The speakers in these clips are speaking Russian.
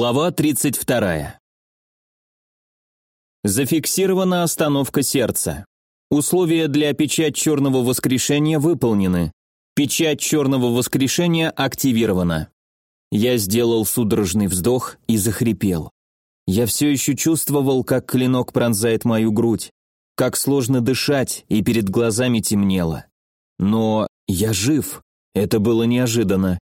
Глава 32. Зафиксирована остановка сердца. Условия для печать черного воскрешения выполнены. Печать черного воскрешения активирована. Я сделал судорожный вздох и захрипел. Я все еще чувствовал, как клинок пронзает мою грудь, как сложно дышать, и перед глазами темнело. Но я жив. Это было неожиданно.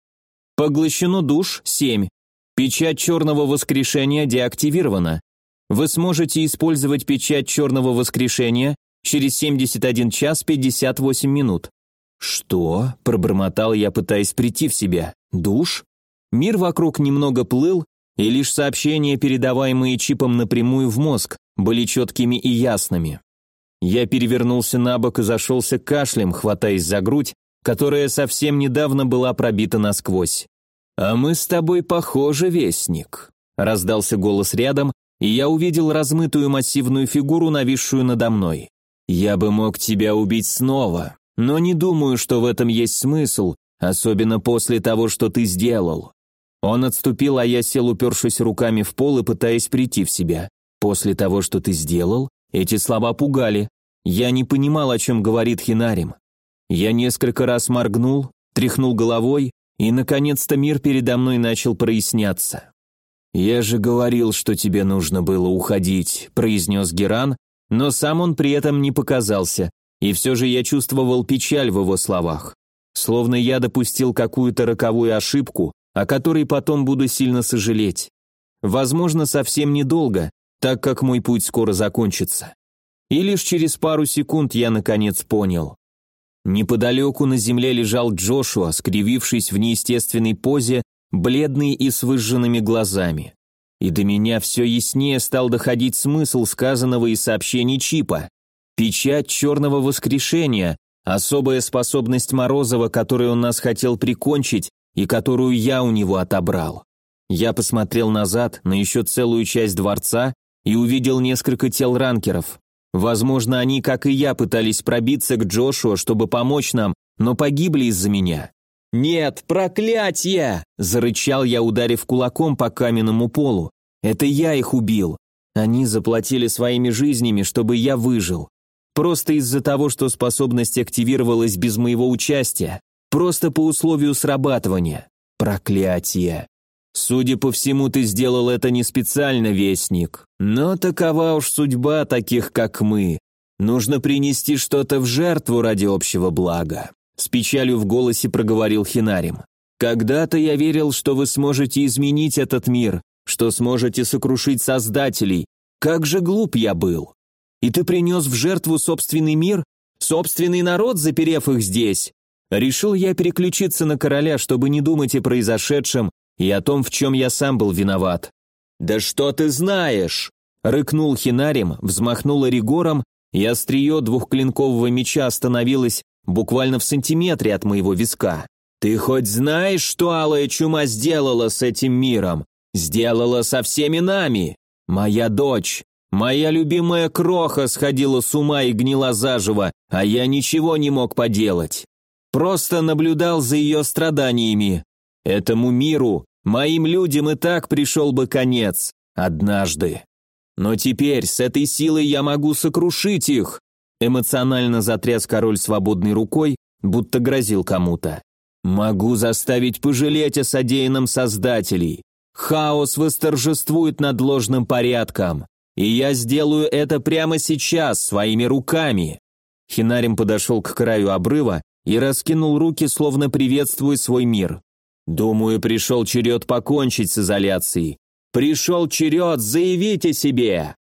Поглощено душ 7. Печать черного воскрешения деактивирована. Вы сможете использовать печать черного воскрешения через 71 час 58 минут. Что? пробормотал я, пытаясь прийти в себя. Душ? Мир вокруг немного плыл, и лишь сообщения, передаваемые чипом напрямую в мозг, были четкими и ясными. Я перевернулся на бок и зашелся кашлем, хватаясь за грудь, которая совсем недавно была пробита насквозь. «А мы с тобой похожи, вестник», — раздался голос рядом, и я увидел размытую массивную фигуру, нависшую надо мной. «Я бы мог тебя убить снова, но не думаю, что в этом есть смысл, особенно после того, что ты сделал». Он отступил, а я сел, упершись руками в пол и пытаясь прийти в себя. «После того, что ты сделал?» Эти слова пугали. Я не понимал, о чем говорит Хинарим. Я несколько раз моргнул, тряхнул головой, и, наконец-то, мир передо мной начал проясняться. «Я же говорил, что тебе нужно было уходить», – произнес Геран, но сам он при этом не показался, и все же я чувствовал печаль в его словах. Словно я допустил какую-то роковую ошибку, о которой потом буду сильно сожалеть. Возможно, совсем недолго, так как мой путь скоро закончится. И лишь через пару секунд я наконец понял. Неподалеку на земле лежал Джошуа, скривившись в неестественной позе, бледный и с выжженными глазами. И до меня все яснее стал доходить смысл сказанного и сообщений Чипа. Печать черного воскрешения, особая способность Морозова, которую он нас хотел прикончить и которую я у него отобрал. Я посмотрел назад на еще целую часть дворца и увидел несколько тел ранкеров. Возможно, они, как и я, пытались пробиться к Джошуа, чтобы помочь нам, но погибли из-за меня. «Нет, проклятие!» – зарычал я, ударив кулаком по каменному полу. «Это я их убил. Они заплатили своими жизнями, чтобы я выжил. Просто из-за того, что способность активировалась без моего участия. Просто по условию срабатывания. Проклятие!» Судя по всему, ты сделал это не специально, вестник. Но такова уж судьба таких, как мы. Нужно принести что-то в жертву ради общего блага. С печалью в голосе проговорил Хинарим. Когда-то я верил, что вы сможете изменить этот мир, что сможете сокрушить создателей. Как же глуп я был. И ты принес в жертву собственный мир, собственный народ, заперев их здесь. Решил я переключиться на короля, чтобы не думать о произошедшем и о том, в чем я сам был виноват. «Да что ты знаешь?» — рыкнул Хинарим, взмахнул Оригором, и острие двухклинкового меча остановилось буквально в сантиметре от моего виска. «Ты хоть знаешь, что алая чума сделала с этим миром? Сделала со всеми нами! Моя дочь, моя любимая кроха сходила с ума и гнила заживо, а я ничего не мог поделать. Просто наблюдал за ее страданиями, Этому миру, моим людям и так пришел бы конец. Однажды. Но теперь с этой силой я могу сокрушить их. Эмоционально затряс король свободной рукой, будто грозил кому-то. Могу заставить пожалеть о содеянном создателей. Хаос восторжествует над ложным порядком. И я сделаю это прямо сейчас, своими руками. Хинарим подошел к краю обрыва и раскинул руки, словно приветствуя свой мир. Думаю, пришел черед покончить с изоляцией. Пришел черед заявить о себе.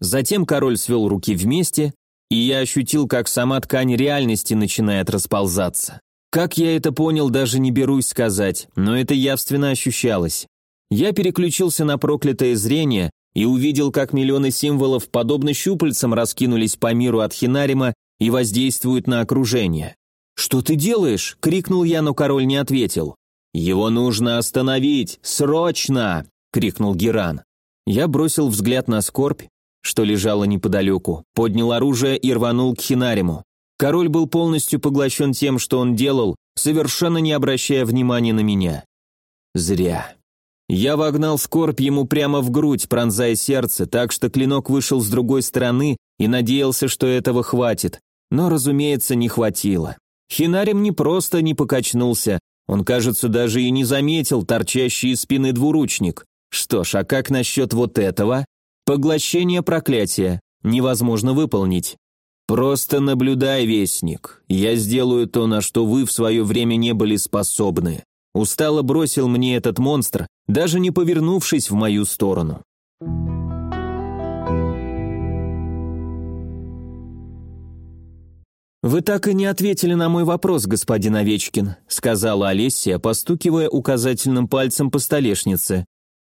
Затем король свел руки вместе, и я ощутил, как сама ткань реальности начинает расползаться. Как я это понял, даже не берусь сказать, но это явственно ощущалось. Я переключился на проклятое зрение и увидел, как миллионы символов, подобно щупальцам, раскинулись по миру от Хинарима и воздействуют на окружение. «Что ты делаешь?» — крикнул я, но король не ответил. «Его нужно остановить! Срочно!» — крикнул Геран. Я бросил взгляд на скорбь, что лежала неподалеку, поднял оружие и рванул к Хинариму. Король был полностью поглощен тем, что он делал, совершенно не обращая внимания на меня. Зря. Я вогнал скорбь ему прямо в грудь, пронзая сердце, так что клинок вышел с другой стороны и надеялся, что этого хватит. Но, разумеется, не хватило. Хинарем не просто не покачнулся, он, кажется, даже и не заметил торчащий из спины двуручник. Что ж, а как насчет вот этого? Поглощение проклятия. Невозможно выполнить. Просто наблюдай, вестник. Я сделаю то, на что вы в свое время не были способны. Устало бросил мне этот монстр, даже не повернувшись в мою сторону. «Вы так и не ответили на мой вопрос, господин Овечкин», сказала Олеся, постукивая указательным пальцем по столешнице.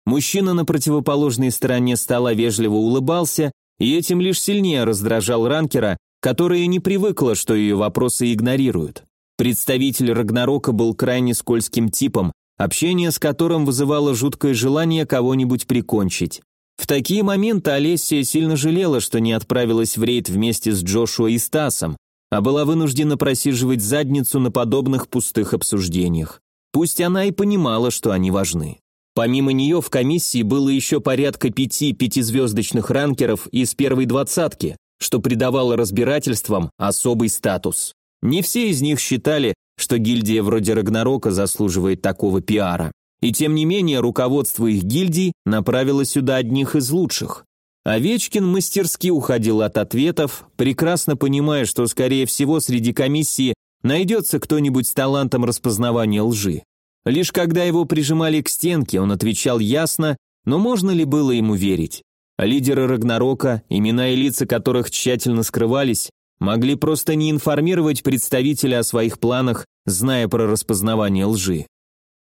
Мужчина на противоположной стороне стола вежливо улыбался и этим лишь сильнее раздражал ранкера, которая не привыкла, что ее вопросы игнорируют. Представитель Рагнарока был крайне скользким типом, общение с которым вызывало жуткое желание кого-нибудь прикончить. В такие моменты Олеся сильно жалела, что не отправилась в рейд вместе с Джошуа и Стасом, а была вынуждена просиживать задницу на подобных пустых обсуждениях. Пусть она и понимала, что они важны. Помимо нее в комиссии было еще порядка пяти пятизвездочных ранкеров из первой двадцатки, что придавало разбирательствам особый статус. Не все из них считали, что гильдия вроде Рагнарока заслуживает такого пиара. И тем не менее руководство их гильдий направило сюда одних из лучших. Овечкин мастерски уходил от ответов, прекрасно понимая, что, скорее всего, среди комиссии найдется кто-нибудь с талантом распознавания лжи. Лишь когда его прижимали к стенке, он отвечал ясно, но можно ли было ему верить? Лидеры Рагнарока, имена и лица которых тщательно скрывались, могли просто не информировать представителя о своих планах, зная про распознавание лжи.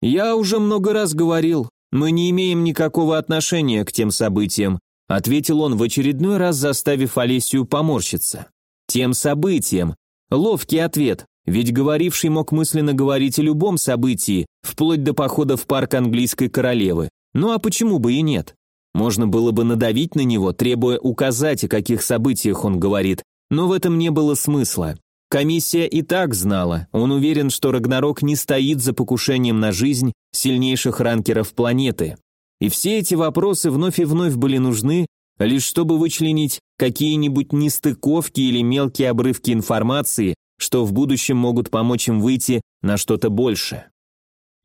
«Я уже много раз говорил, мы не имеем никакого отношения к тем событиям, ответил он в очередной раз, заставив Олесию поморщиться. Тем событием. Ловкий ответ, ведь говоривший мог мысленно говорить о любом событии, вплоть до похода в парк английской королевы. Ну а почему бы и нет? Можно было бы надавить на него, требуя указать, о каких событиях он говорит, но в этом не было смысла. Комиссия и так знала, он уверен, что Рагнарок не стоит за покушением на жизнь сильнейших ранкеров планеты. И все эти вопросы вновь и вновь были нужны, лишь чтобы вычленить какие-нибудь нестыковки или мелкие обрывки информации, что в будущем могут помочь им выйти на что-то большее.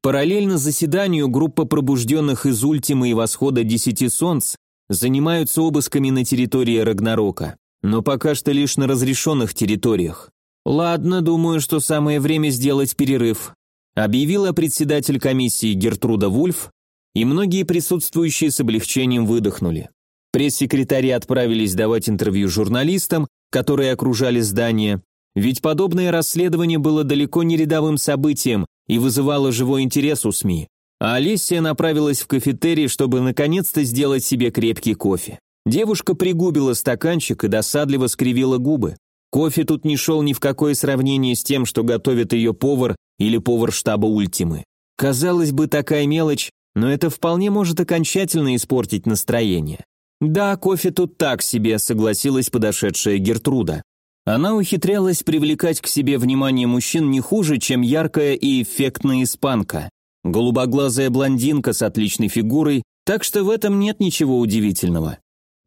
Параллельно заседанию группа пробужденных из Ультимы и Восхода Десяти Солнц занимаются обысками на территории Рагнарока, но пока что лишь на разрешенных территориях. «Ладно, думаю, что самое время сделать перерыв», объявила председатель комиссии Гертруда Вульф, и многие присутствующие с облегчением выдохнули. Пресс-секретари отправились давать интервью журналистам, которые окружали здание, ведь подобное расследование было далеко не рядовым событием и вызывало живой интерес у СМИ. А Алисия направилась в кафетерий, чтобы наконец-то сделать себе крепкий кофе. Девушка пригубила стаканчик и досадливо скривила губы. Кофе тут не шел ни в какое сравнение с тем, что готовит ее повар или повар штаба Ультимы. Казалось бы, такая мелочь, но это вполне может окончательно испортить настроение. «Да, кофе тут так себе», — согласилась подошедшая Гертруда. Она ухитрялась привлекать к себе внимание мужчин не хуже, чем яркая и эффектная испанка. Голубоглазая блондинка с отличной фигурой, так что в этом нет ничего удивительного.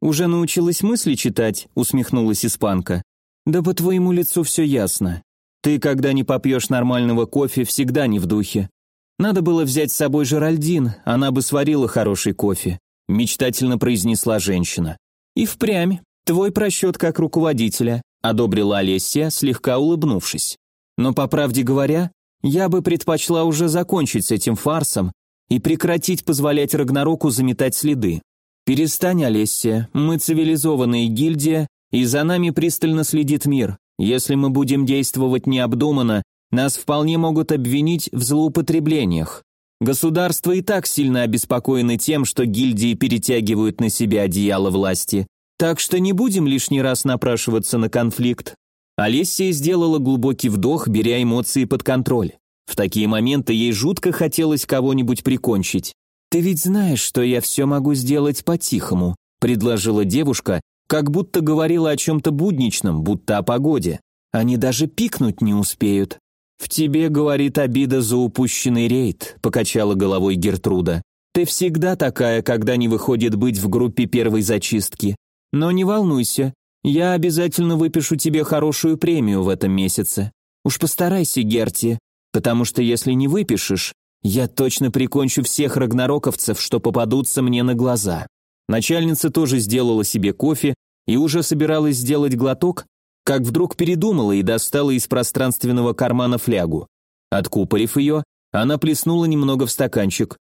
«Уже научилась мысли читать?» — усмехнулась испанка. «Да по твоему лицу все ясно. Ты, когда не попьешь нормального кофе, всегда не в духе. Надо было взять с собой Жеральдин, она бы сварила хороший кофе», – мечтательно произнесла женщина. «И впрямь, твой просчет как руководителя», – одобрила Олеся, слегка улыбнувшись. «Но, по правде говоря, я бы предпочла уже закончить с этим фарсом и прекратить позволять Рагнароку заметать следы. Перестань, Олеся, мы цивилизованная гильдия, и за нами пристально следит мир. Если мы будем действовать необдуманно, нас вполне могут обвинить в злоупотреблениях. Государство и так сильно обеспокоено тем, что гильдии перетягивают на себя одеяло власти. Так что не будем лишний раз напрашиваться на конфликт. Олеся сделала глубокий вдох, беря эмоции под контроль. В такие моменты ей жутко хотелось кого-нибудь прикончить. «Ты ведь знаешь, что я все могу сделать по-тихому», предложила девушка, как будто говорила о чем-то будничном, будто о погоде. Они даже пикнуть не успеют. «В тебе, — говорит обида за упущенный рейд», — покачала головой Гертруда. Ты всегда такая, когда не выходит быть в группе первой зачистки. Но не волнуйся, я обязательно выпишу тебе хорошую премию в этом месяце. Уж постарайся, Герти, потому что если не выпишешь, я точно прикончу всех рагнароковцев, что попадутся мне на глаза. Начальница тоже сделала себе кофе и уже собиралась сделать глоток, как вдруг передумала и достала из пространственного кармана флягу. Откупорив ее, она плеснула немного в стаканчик.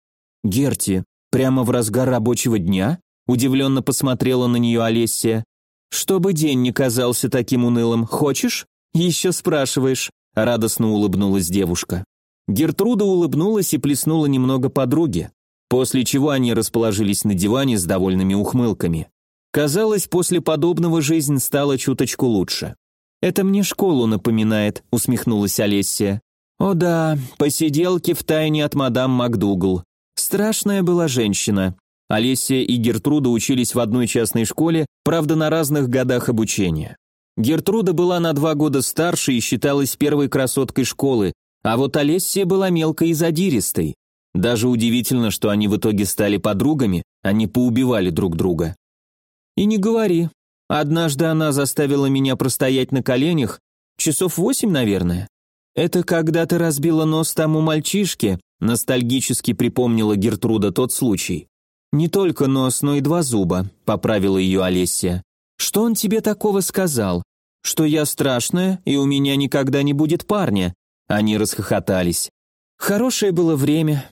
«Герти, прямо в разгар рабочего дня?» Удивленно посмотрела на нее Олеся. «Чтобы день не казался таким унылым, хочешь?» «Еще спрашиваешь», — радостно улыбнулась девушка. Гертруда улыбнулась и плеснула немного подруге, после чего они расположились на диване с довольными ухмылками. Казалось, после подобного жизнь стала чуточку лучше. «Это мне школу напоминает», — усмехнулась Олеся. «О да, посиделки в тайне от мадам МакДугал. Страшная была женщина. Олеся и Гертруда учились в одной частной школе, правда, на разных годах обучения. Гертруда была на два года старше и считалась первой красоткой школы, а вот Олессия была мелкой и задиристой. Даже удивительно, что они в итоге стали подругами, а не поубивали друг друга. И не говори. Однажды она заставила меня простоять на коленях, часов восемь, наверное. Это когда ты разбила нос тому мальчишке, ностальгически припомнила Гертруда тот случай. Не только нос, но и два зуба, поправила ее Олеся. Что он тебе такого сказал? Что я страшная, и у меня никогда не будет парня, они расхохотались. Хорошее было время.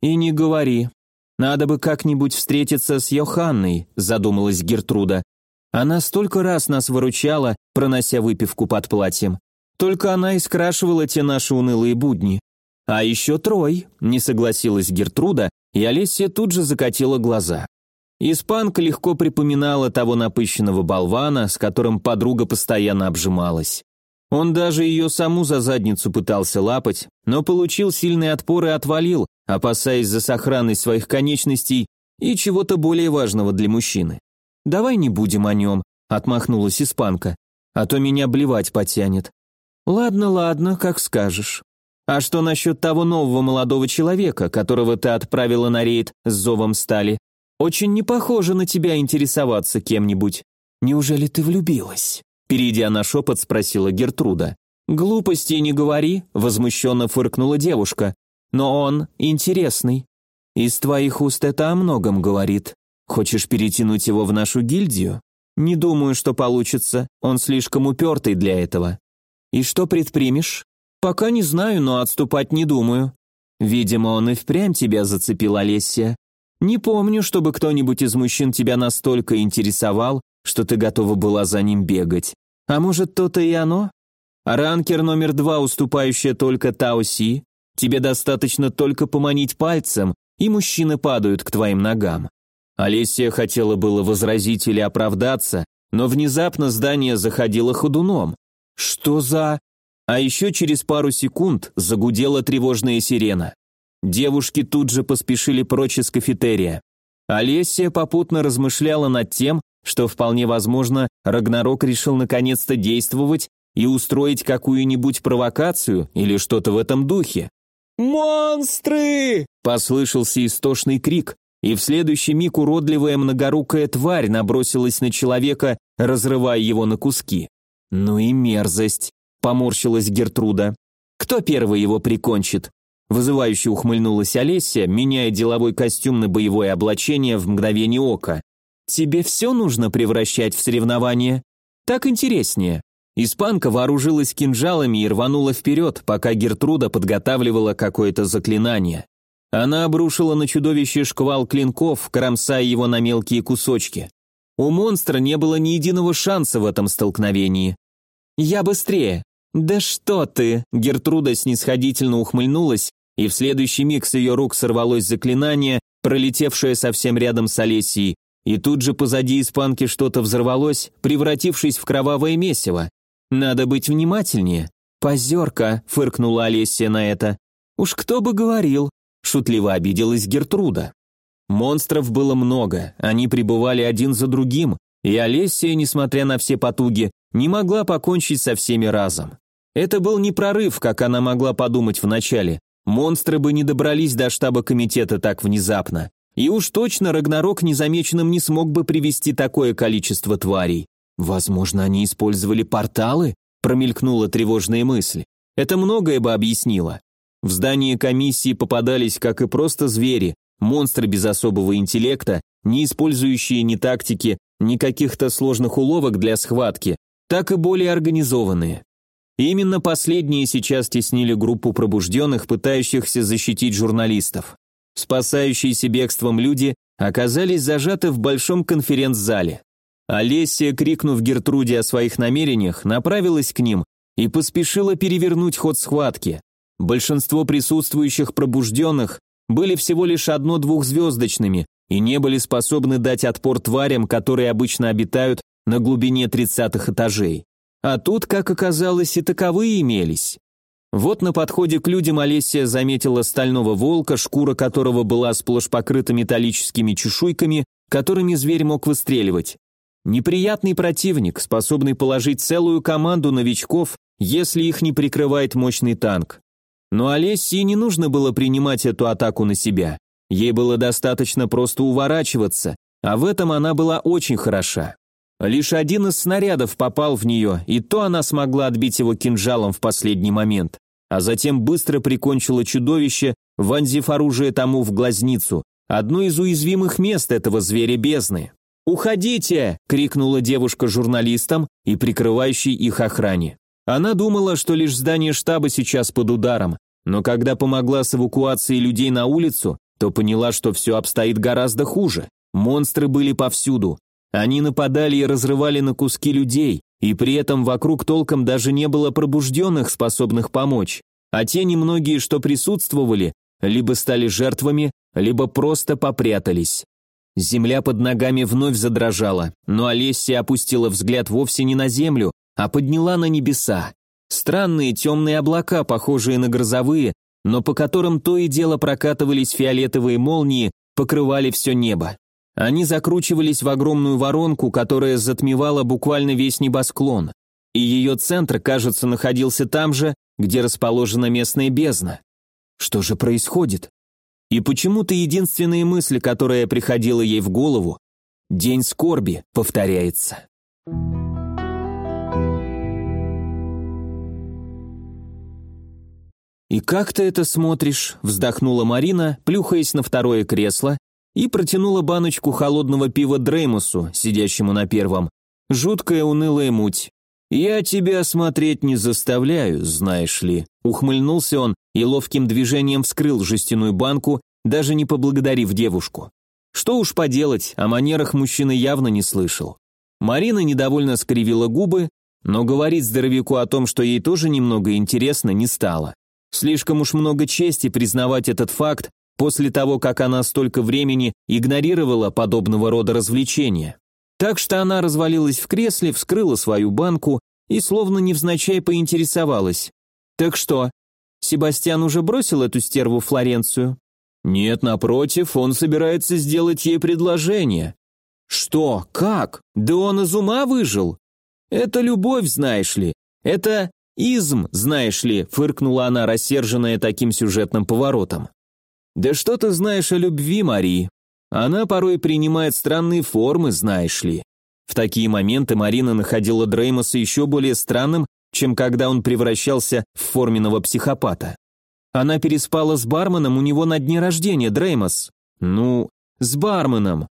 И не говори. Надо бы как-нибудь встретиться с Йоханной, задумалась Гертруда. Она столько раз нас выручала, пронося выпивку под платьем. Только она и скрашивала те наши унылые будни. А еще Трой, не согласилась Гертруда, и Олеся тут же закатила глаза. Испанка легко припоминала того напыщенного болвана, с которым подруга постоянно обжималась. Он даже ее саму за задницу пытался лапать, но получил сильный отпор и отвалил, опасаясь за сохранность своих конечностей и чего-то более важного для мужчины. «Давай не будем о нем», — отмахнулась испанка, «а то меня блевать потянет». «Ладно, ладно, как скажешь. А что насчет того нового молодого человека, которого ты отправила на рейд с зовом стали? Очень не похоже на тебя интересоваться кем-нибудь. Неужели ты влюбилась?» Перейдя на шепот, спросила Гертруда. «Глупости не говори», — возмущенно фыркнула девушка. «Но он интересный. Из твоих уст это о многом говорит. Хочешь перетянуть его в нашу гильдию? Не думаю, что получится, он слишком упертый для этого. И что предпримешь? Пока не знаю, но отступать не думаю. Видимо, он и впрямь тебя зацепил, Олеся. Не помню, чтобы кто-нибудь из мужчин тебя настолько интересовал, что ты готова была за ним бегать. А может, то-то и оно? Ранкер номер два, уступающая только Тауси, тебе достаточно только поманить пальцем, и мужчины падают к твоим ногам. Олеся хотела было возразить или оправдаться, но внезапно здание заходило ходуном. Что за... А еще через пару секунд загудела тревожная сирена. Девушки тут же поспешили прочь из кафетерия. Олеся попутно размышляла над тем, что вполне возможно, Рагнарок решил наконец-то действовать и устроить какую-нибудь провокацию или что-то в этом духе. «Монстры!» – послышался истошный крик, и в следующий миг уродливая многорукая тварь набросилась на человека, разрывая его на куски. «Ну и мерзость!» – поморщилась Гертруда. «Кто первый его прикончит?» Вызывающе ухмыльнулась Олеся, меняя деловой костюм на боевое облачение в мгновение ока. Тебе все нужно превращать в соревнование? Так интереснее. Испанка вооружилась кинжалами и рванула вперед, пока Гертруда подготавливала какое-то заклинание. Она обрушила на чудовище шквал клинков, кромсая его на мелкие кусочки. У монстра не было ни единого шанса в этом столкновении. «Я быстрее!» «Да что ты!» Гертруда снисходительно ухмыльнулась, и в следующий миг с ее рук сорвалось заклинание, пролетевшее совсем рядом с Олесией, и тут же позади испанки что-то взорвалось, превратившись в кровавое месиво. «Надо быть внимательнее». «Позерка», — фыркнула Олеся на это. «Уж кто бы говорил», — шутливо обиделась Гертруда. Монстров было много, они пребывали один за другим, и Олеся, несмотря на все потуги, не могла покончить со всеми разом. Это был не прорыв, как она могла подумать вначале, Монстры бы не добрались до штаба комитета так внезапно. И уж точно Рагнарок незамеченным не смог бы привести такое количество тварей. Возможно, они использовали порталы? Промелькнула тревожная мысль. Это многое бы объяснило. В здании комиссии попадались как и просто звери, монстры без особого интеллекта, не использующие ни тактики, ни каких-то сложных уловок для схватки, так и более организованные. И именно последние сейчас теснили группу пробужденных, пытающихся защитить журналистов. Спасающиеся бегством люди оказались зажаты в большом конференц-зале. Олеся, крикнув Гертруде о своих намерениях, направилась к ним и поспешила перевернуть ход схватки. Большинство присутствующих пробужденных были всего лишь одно-двухзвездочными и не были способны дать отпор тварям, которые обычно обитают на глубине тридцатых этажей. А тут, как оказалось, и таковые имелись. Вот на подходе к людям Олеся заметила стального волка, шкура которого была сплошь покрыта металлическими чешуйками, которыми зверь мог выстреливать. Неприятный противник, способный положить целую команду новичков, если их не прикрывает мощный танк. Но Олесе не нужно было принимать эту атаку на себя. Ей было достаточно просто уворачиваться, а в этом она была очень хороша. Лишь один из снарядов попал в нее, и то она смогла отбить его кинжалом в последний момент, а затем быстро прикончила чудовище, вонзив оружие тому в глазницу, одно из уязвимых мест этого зверя бездны. «Уходите!» – крикнула девушка журналистам и прикрывающей их охране. Она думала, что лишь здание штаба сейчас под ударом, но когда помогла с эвакуацией людей на улицу, то поняла, что все обстоит гораздо хуже. Монстры были повсюду, они нападали и разрывали на куски людей, и при этом вокруг толком даже не было пробужденных, способных помочь. А те немногие, что присутствовали, либо стали жертвами, либо просто попрятались. Земля под ногами вновь задрожала, но Олеся опустила взгляд вовсе не на землю, а подняла на небеса. Странные темные облака, похожие на грозовые, но по которым то и дело прокатывались фиолетовые молнии, покрывали все небо. Они закручивались в огромную воронку, которая затмевала буквально весь небосклон, и ее центр, кажется, находился там же, где расположена местная бездна. Что же происходит? И почему-то единственная мысль, которая приходила ей в голову, «День скорби» повторяется. «И как ты это смотришь?» – вздохнула Марина, плюхаясь на второе кресло и протянула баночку холодного пива Дреймусу, сидящему на первом. Жуткая унылая муть. «Я тебя смотреть не заставляю, знаешь ли», — ухмыльнулся он и ловким движением вскрыл жестяную банку, даже не поблагодарив девушку. Что уж поделать, о манерах мужчина явно не слышал. Марина недовольно скривила губы, но говорить здоровяку о том, что ей тоже немного интересно, не стала. Слишком уж много чести признавать этот факт, после того, как она столько времени игнорировала подобного рода развлечения. Так что она развалилась в кресле, вскрыла свою банку и словно невзначай поинтересовалась. «Так что, Себастьян уже бросил эту стерву Флоренцию?» «Нет, напротив, он собирается сделать ей предложение». «Что? Как? Да он из ума выжил?» «Это любовь, знаешь ли. Это изм, знаешь ли», фыркнула она, рассерженная таким сюжетным поворотом. «Да что ты знаешь о любви, Мари? Она порой принимает странные формы, знаешь ли». В такие моменты Марина находила Дреймоса еще более странным, чем когда он превращался в форменного психопата. Она переспала с барменом у него на дне рождения, Дреймос. Ну, с барменом.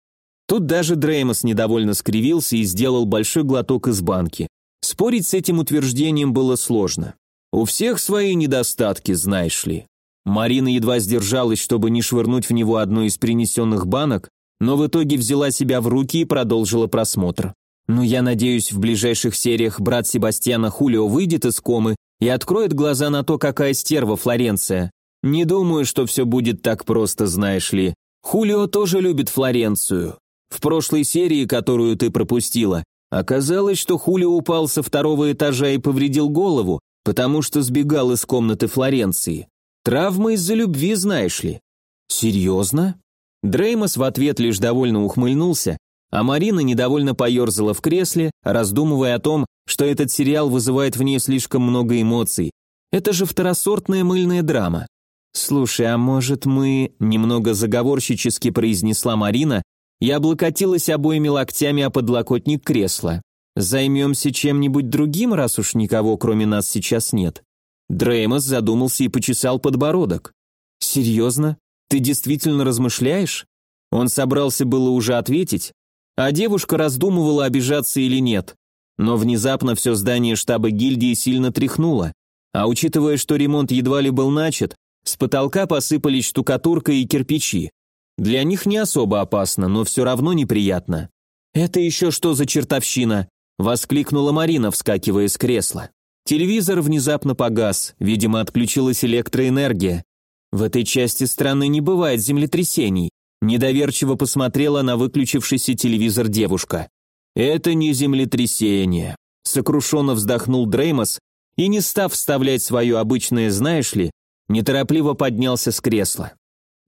Тут даже Дреймос недовольно скривился и сделал большой глоток из банки. Спорить с этим утверждением было сложно. У всех свои недостатки, знаешь ли. Марина едва сдержалась, чтобы не швырнуть в него одну из принесенных банок, но в итоге взяла себя в руки и продолжила просмотр. «Ну, я надеюсь, в ближайших сериях брат Себастьяна Хулио выйдет из комы и откроет глаза на то, какая стерва Флоренция. Не думаю, что все будет так просто, знаешь ли. Хулио тоже любит Флоренцию. В прошлой серии, которую ты пропустила, оказалось, что Хулио упал со второго этажа и повредил голову, потому что сбегал из комнаты Флоренции. Травма из-за любви, знаешь ли». «Серьезно?» Дреймос в ответ лишь довольно ухмыльнулся, а Марина недовольно поерзала в кресле, раздумывая о том, что этот сериал вызывает в ней слишком много эмоций. Это же второсортная мыльная драма. «Слушай, а может мы...» — немного заговорщически произнесла Марина и облокотилась обоими локтями о подлокотник кресла. «Займемся чем-нибудь другим, раз уж никого кроме нас сейчас нет?» Дреймос задумался и почесал подбородок. «Серьезно? Ты действительно размышляешь?» Он собрался было уже ответить, а девушка раздумывала, обижаться или нет. Но внезапно все здание штаба гильдии сильно тряхнуло, а учитывая, что ремонт едва ли был начат, с потолка посыпались штукатурка и кирпичи. Для них не особо опасно, но все равно неприятно. «Это еще что за чертовщина?» – воскликнула Марина, вскакивая с кресла. Телевизор внезапно погас, видимо, отключилась электроэнергия. В этой части страны не бывает землетрясений. Недоверчиво посмотрела на выключившийся телевизор девушка. «Это не землетрясение», – сокрушенно вздохнул Дреймос и, не став вставлять свое обычное «знаешь ли», неторопливо поднялся с кресла.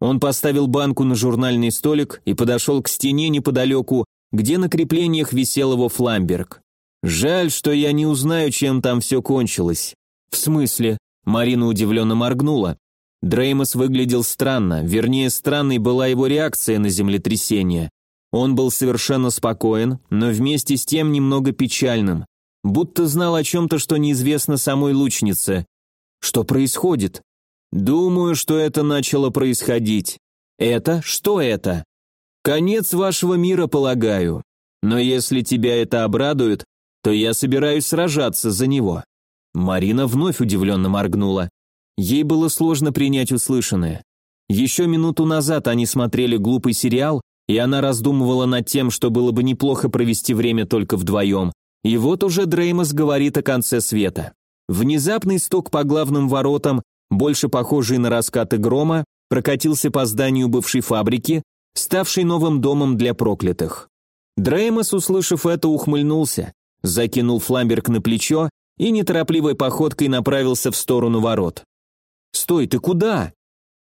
Он поставил банку на журнальный столик и подошел к стене неподалеку, где на креплениях висел его фламберг. «Жаль, что я не узнаю, чем там все кончилось». «В смысле?» Марина удивленно моргнула. Дреймос выглядел странно, вернее, странной была его реакция на землетрясение. Он был совершенно спокоен, но вместе с тем немного печальным, будто знал о чем-то, что неизвестно самой лучнице. Что происходит? Думаю, что это начало происходить. Это? Что это? Конец вашего мира, полагаю. Но если тебя это обрадует, то я собираюсь сражаться за него. Марина вновь удивленно моргнула. Ей было сложно принять услышанное. Еще минуту назад они смотрели глупый сериал, и она раздумывала над тем, что было бы неплохо провести время только вдвоем. И вот уже Дреймос говорит о конце света. Внезапный стук по главным воротам больше похожий на раскаты грома, прокатился по зданию бывшей фабрики, ставшей новым домом для проклятых. Дреймос, услышав это, ухмыльнулся, закинул фламберг на плечо и неторопливой походкой направился в сторону ворот. «Стой, ты куда?»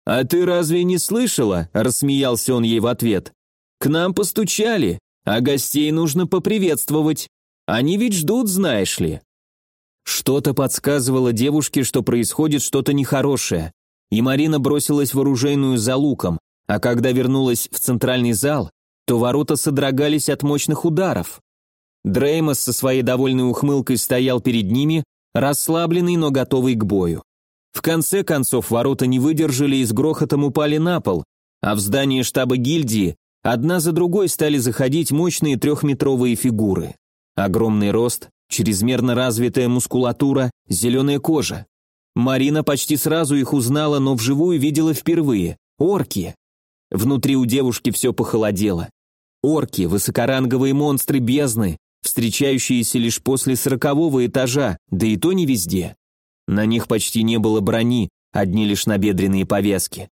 «А ты разве не слышала?» – рассмеялся он ей в ответ. «К нам постучали, а гостей нужно поприветствовать. Они ведь ждут, знаешь ли». Что-то подсказывало девушке, что происходит что-то нехорошее, и Марина бросилась в оружейную за луком, а когда вернулась в центральный зал, то ворота содрогались от мощных ударов. Дреймос со своей довольной ухмылкой стоял перед ними, расслабленный, но готовый к бою. В конце концов ворота не выдержали и с грохотом упали на пол, а в здание штаба гильдии одна за другой стали заходить мощные трехметровые фигуры. Огромный рост, чрезмерно развитая мускулатура, зеленая кожа. Марина почти сразу их узнала, но вживую видела впервые. Орки. Внутри у девушки все похолодело. Орки, высокоранговые монстры бездны, встречающиеся лишь после сорокового этажа, да и то не везде. На них почти не было брони, одни лишь набедренные повязки.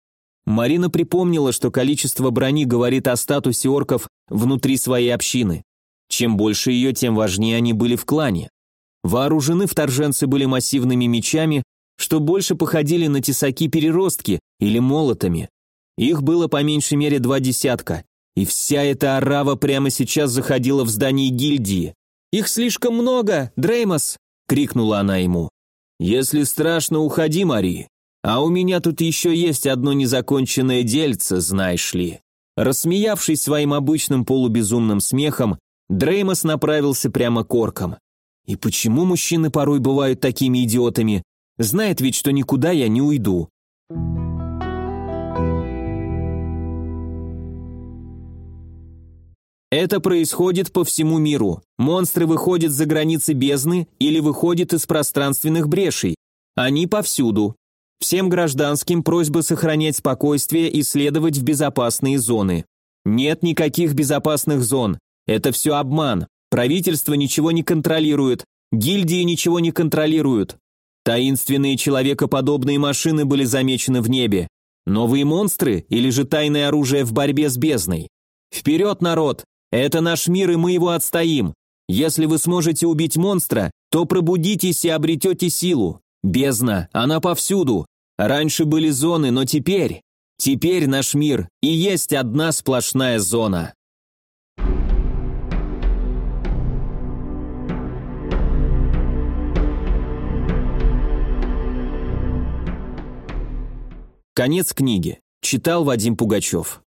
Марина припомнила, что количество брони говорит о статусе орков внутри своей общины. Чем больше ее, тем важнее они были в клане. Вооружены вторженцы были массивными мечами, что больше походили на тесаки-переростки или молотами. Их было по меньшей мере два десятка, и вся эта арава прямо сейчас заходила в здание гильдии. «Их слишком много, Дреймос!» — крикнула она ему. «Если страшно, уходи, Мари. А у меня тут еще есть одно незаконченное дельце, знаешь ли». Рассмеявшись своим обычным полубезумным смехом, Дреймос направился прямо к оркам. И почему мужчины порой бывают такими идиотами? Знает ведь, что никуда я не уйду. Это происходит по всему миру. Монстры выходят за границы бездны или выходят из пространственных брешей. Они повсюду. Всем гражданским просьба сохранять спокойствие и следовать в безопасные зоны. Нет никаких безопасных зон. Это все обман. Правительство ничего не контролирует, гильдии ничего не контролируют. Таинственные человекоподобные машины были замечены в небе. Новые монстры или же тайное оружие в борьбе с бездной? Вперед, народ! Это наш мир, и мы его отстоим. Если вы сможете убить монстра, то пробудитесь и обретете силу. Бездна, она повсюду. Раньше были зоны, но теперь... Теперь наш мир и есть одна сплошная зона. Конец книги. Читал Вадим Пугачев.